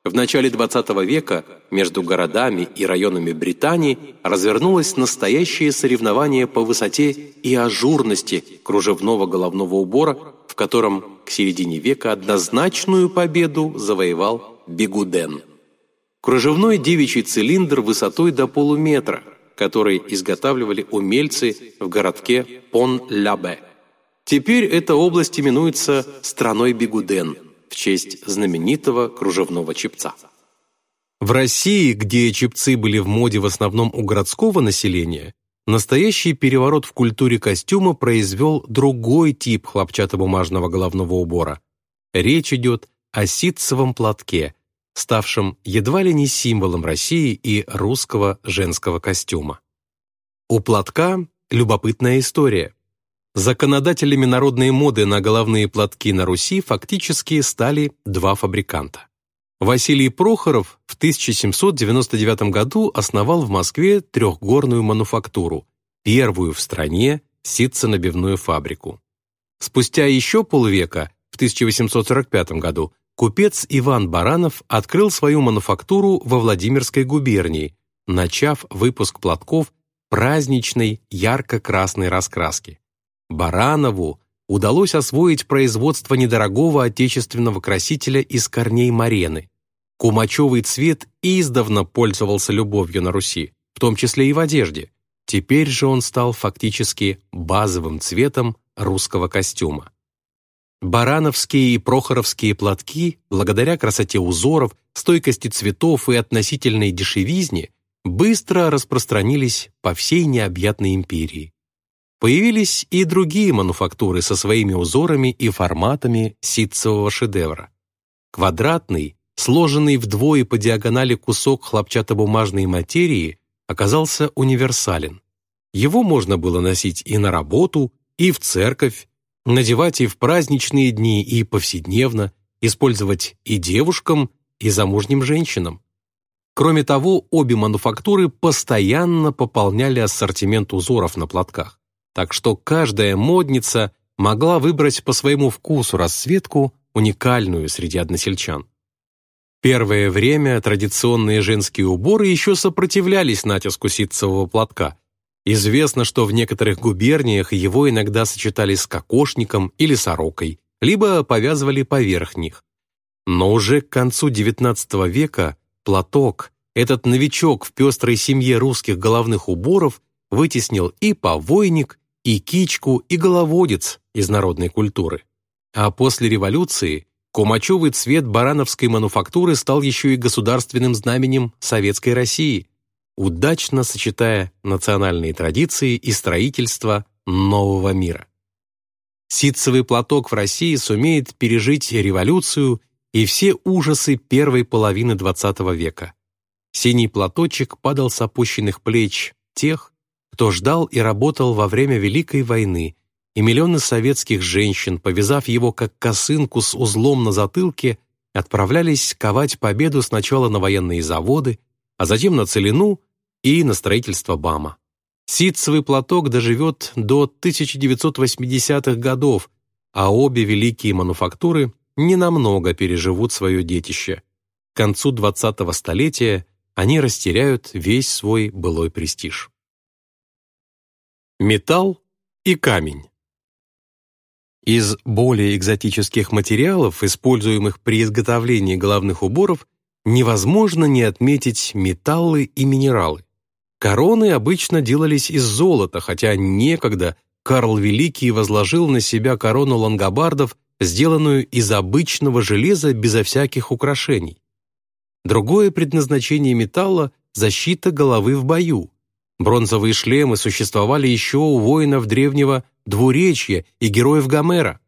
В начале XX века между городами и районами Британии развернулось настоящее соревнование по высоте и ажурности кружевного головного убора, в котором к середине века однозначную победу завоевал Бигуден. Кружевной девичий цилиндр высотой до полуметра, который изготавливали умельцы в городке Пон-Лябе. Теперь эта область именуется «страной Бигуден» в честь знаменитого кружевного чепца. В России, где чепцы были в моде в основном у городского населения, настоящий переворот в культуре костюма произвел другой тип хлопчатобумажного головного убора. Речь идет о ситцевом платке – ставшим едва ли не символом России и русского женского костюма. У платка любопытная история. Законодателями народной моды на головные платки на Руси фактически стали два фабриканта. Василий Прохоров в 1799 году основал в Москве трехгорную мануфактуру, первую в стране ситценабивную фабрику. Спустя еще полвека, в 1845 году, купец Иван Баранов открыл свою мануфактуру во Владимирской губернии, начав выпуск платков праздничной ярко-красной раскраски. Баранову удалось освоить производство недорогого отечественного красителя из корней марены. Кумачевый цвет издавна пользовался любовью на Руси, в том числе и в одежде. Теперь же он стал фактически базовым цветом русского костюма. Барановские и прохоровские платки, благодаря красоте узоров, стойкости цветов и относительной дешевизне, быстро распространились по всей необъятной империи. Появились и другие мануфактуры со своими узорами и форматами ситцевого шедевра. Квадратный, сложенный вдвое по диагонали кусок хлопчатобумажной материи оказался универсален. Его можно было носить и на работу, и в церковь, надевать и в праздничные дни, и повседневно, использовать и девушкам, и замужним женщинам. Кроме того, обе мануфактуры постоянно пополняли ассортимент узоров на платках, так что каждая модница могла выбрать по своему вкусу расцветку, уникальную среди односельчан. Первое время традиционные женские уборы еще сопротивлялись натиску ситцевого платка, Известно, что в некоторых губерниях его иногда сочетали с кокошником или сорокой, либо повязывали поверх них. Но уже к концу XIX века платок, этот новичок в пестрой семье русских головных уборов, вытеснил и повойник, и кичку, и головодец из народной культуры. А после революции кумачевый цвет барановской мануфактуры стал еще и государственным знаменем Советской России – удачно сочетая национальные традиции и строительство нового мира. Ситцевый платок в России сумеет пережить революцию и все ужасы первой половины XX века. Синий платочек падал с опущенных плеч тех, кто ждал и работал во время Великой войны, и миллионы советских женщин, повязав его как косынку с узлом на затылке, отправлялись ковать победу сначала на военные заводы, а затем на целину и на строительство БАМа. Ситцевый платок доживет до 1980-х годов, а обе великие мануфактуры ненамного переживут свое детище. К концу 20-го столетия они растеряют весь свой былой престиж. Металл и камень Из более экзотических материалов, используемых при изготовлении головных уборов, невозможно не отметить металлы и минералы. Короны обычно делались из золота, хотя некогда Карл Великий возложил на себя корону лангобардов, сделанную из обычного железа безо всяких украшений. Другое предназначение металла – защита головы в бою. Бронзовые шлемы существовали еще у воинов древнего двуречья и героев Гомера.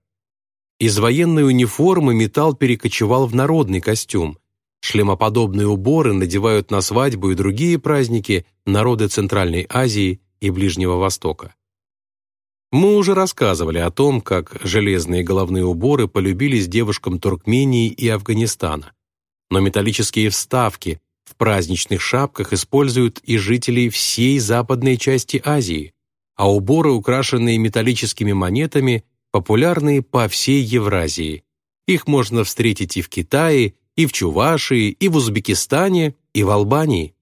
Из военной униформы металл перекочевал в народный костюм. Шлемоподобные уборы надевают на свадьбу и другие праздники народы Центральной Азии и Ближнего Востока. Мы уже рассказывали о том, как железные головные уборы полюбились девушкам Туркмении и Афганистана. Но металлические вставки в праздничных шапках используют и жители всей западной части Азии, а уборы, украшенные металлическими монетами, популярны по всей Евразии. Их можно встретить и в Китае, и в Чувашии, и в Узбекистане, и в Албании.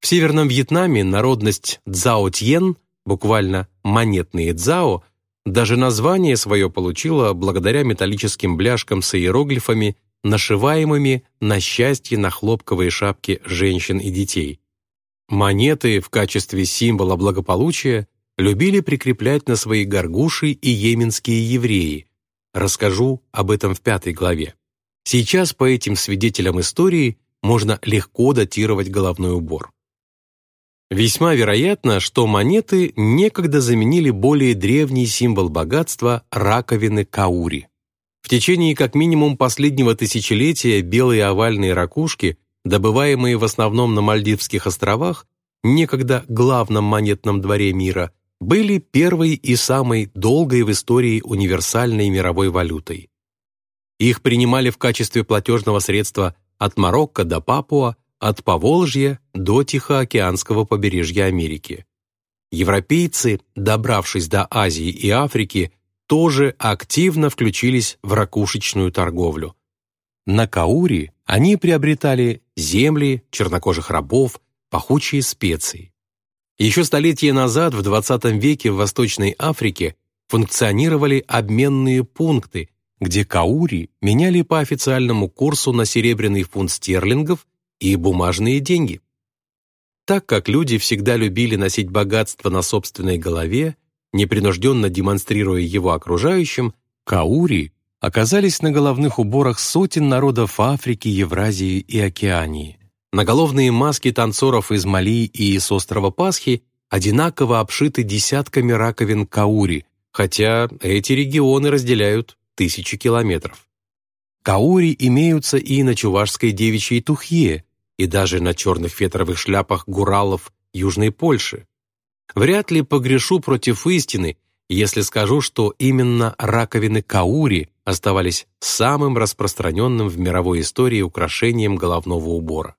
В Северном Вьетнаме народность Цзао-Тьен буквально «монетные дзао», даже название свое получила благодаря металлическим бляшкам с иероглифами, нашиваемыми на счастье на хлопковые шапки женщин и детей. Монеты в качестве символа благополучия любили прикреплять на свои горгуши и йеменские евреи. Расскажу об этом в пятой главе. Сейчас по этим свидетелям истории можно легко датировать головной убор. Весьма вероятно, что монеты некогда заменили более древний символ богатства – раковины каури. В течение как минимум последнего тысячелетия белые овальные ракушки, добываемые в основном на Мальдивских островах, некогда главном монетном дворе мира, были первой и самой долгой в истории универсальной мировой валютой. Их принимали в качестве платежного средства от Марокко до Папуа, от Поволжья до Тихоокеанского побережья Америки. Европейцы, добравшись до Азии и Африки, тоже активно включились в ракушечную торговлю. На Каури они приобретали земли, чернокожих рабов, пахучие специи. Еще столетия назад, в 20 веке в Восточной Африке, функционировали обменные пункты, где каури меняли по официальному курсу на серебряный фунт стерлингов и бумажные деньги. Так как люди всегда любили носить богатство на собственной голове, непринужденно демонстрируя его окружающим, каури оказались на головных уборах сотен народов Африки, Евразии и Океании. Наголовные маски танцоров из Мали и с острова Пасхи одинаково обшиты десятками раковин каури, хотя эти регионы разделяют тысячи километров. Каури имеются и на чувашской девичьей тухье, и даже на черных фетровых шляпах гуралов Южной Польши. Вряд ли погрешу против истины, если скажу, что именно раковины каури оставались самым распространенным в мировой истории украшением головного убора.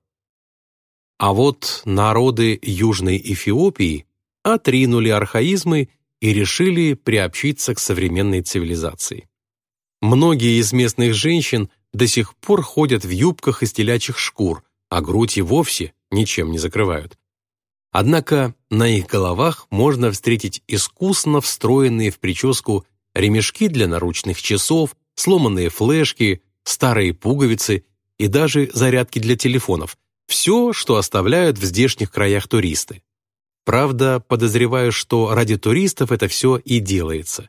А вот народы Южной Эфиопии отринули архаизмы и решили приобщиться к современной цивилизации. Многие из местных женщин до сих пор ходят в юбках из телячьих шкур, а грудь и вовсе ничем не закрывают. Однако на их головах можно встретить искусно встроенные в прическу ремешки для наручных часов, сломанные флешки, старые пуговицы и даже зарядки для телефонов. Все, что оставляют в здешних краях туристы. Правда, подозреваю, что ради туристов это все и делается.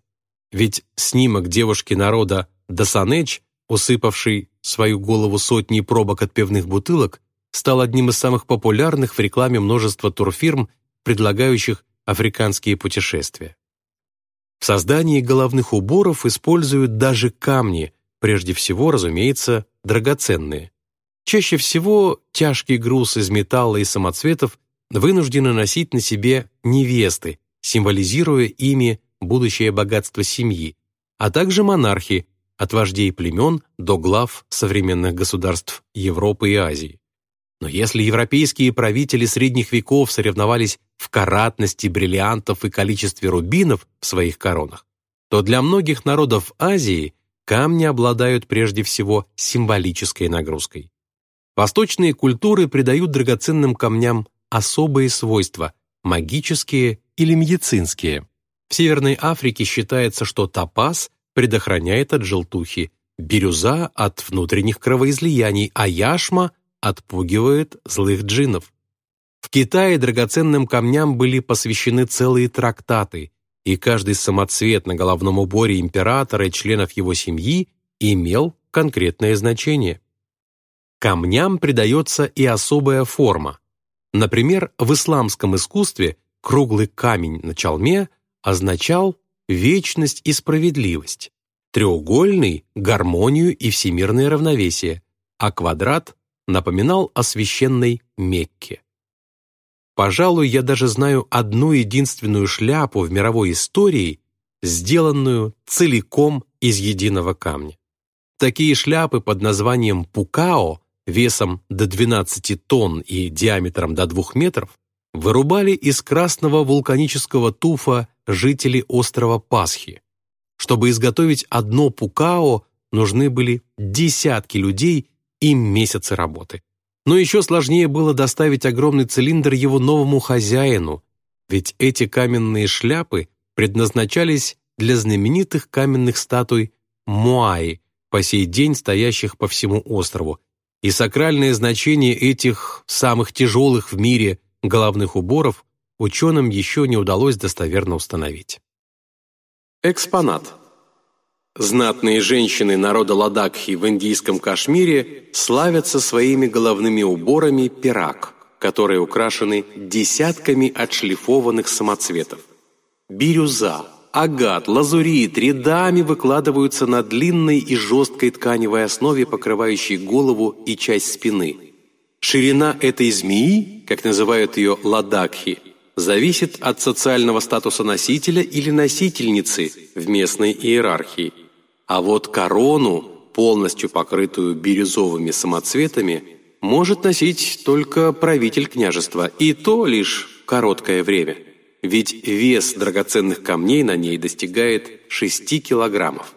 Ведь снимок девушки народа Досанеч, усыпавший свою голову сотней пробок от пивных бутылок, стал одним из самых популярных в рекламе множества турфирм, предлагающих африканские путешествия. В создании головных уборов используют даже камни, прежде всего, разумеется, драгоценные. Чаще всего тяжкий груз из металла и самоцветов вынуждены носить на себе невесты, символизируя ими будущее богатство семьи, а также монархи, от вождей племен до глав современных государств Европы и Азии. Но если европейские правители средних веков соревновались в каратности бриллиантов и количестве рубинов в своих коронах, то для многих народов Азии камни обладают прежде всего символической нагрузкой. Восточные культуры придают драгоценным камням особые свойства – магические или медицинские. В Северной Африке считается, что топаз предохраняет от желтухи, бирюза – от внутренних кровоизлияний, а яшма отпугивает злых джиннов. В Китае драгоценным камням были посвящены целые трактаты, и каждый самоцвет на головном уборе императора и членов его семьи имел конкретное значение. Камням придается и особая форма. Например, в исламском искусстве круглый камень на чалме означал вечность и справедливость, треугольный – гармонию и всемирное равновесие, а квадрат напоминал о священной Мекке. Пожалуй, я даже знаю одну единственную шляпу в мировой истории, сделанную целиком из единого камня. Такие шляпы под названием пукао, весом до 12 тонн и диаметром до 2 метров, вырубали из красного вулканического туфа жители острова Пасхи. Чтобы изготовить одно пукао, нужны были десятки людей и месяцы работы. Но еще сложнее было доставить огромный цилиндр его новому хозяину, ведь эти каменные шляпы предназначались для знаменитых каменных статуй Муаи, по сей день стоящих по всему острову, и сакральное значение этих самых тяжелых в мире головных уборов ученым еще не удалось достоверно установить. Экспонат. Знатные женщины народа Ладакхи в индийском Кашмире славятся своими головными уборами пирак, которые украшены десятками отшлифованных самоцветов. Бирюза, агат, лазурит рядами выкладываются на длинной и жесткой тканевой основе, покрывающей голову и часть спины. Ширина этой змеи, как называют ее ладакхи, зависит от социального статуса носителя или носительницы в местной иерархии – а вот корону, полностью покрытую бирюзовыми самоцветами, может носить только правитель княжества, и то лишь короткое время. Ведь вес драгоценных камней на ней достигает 6 килограммов.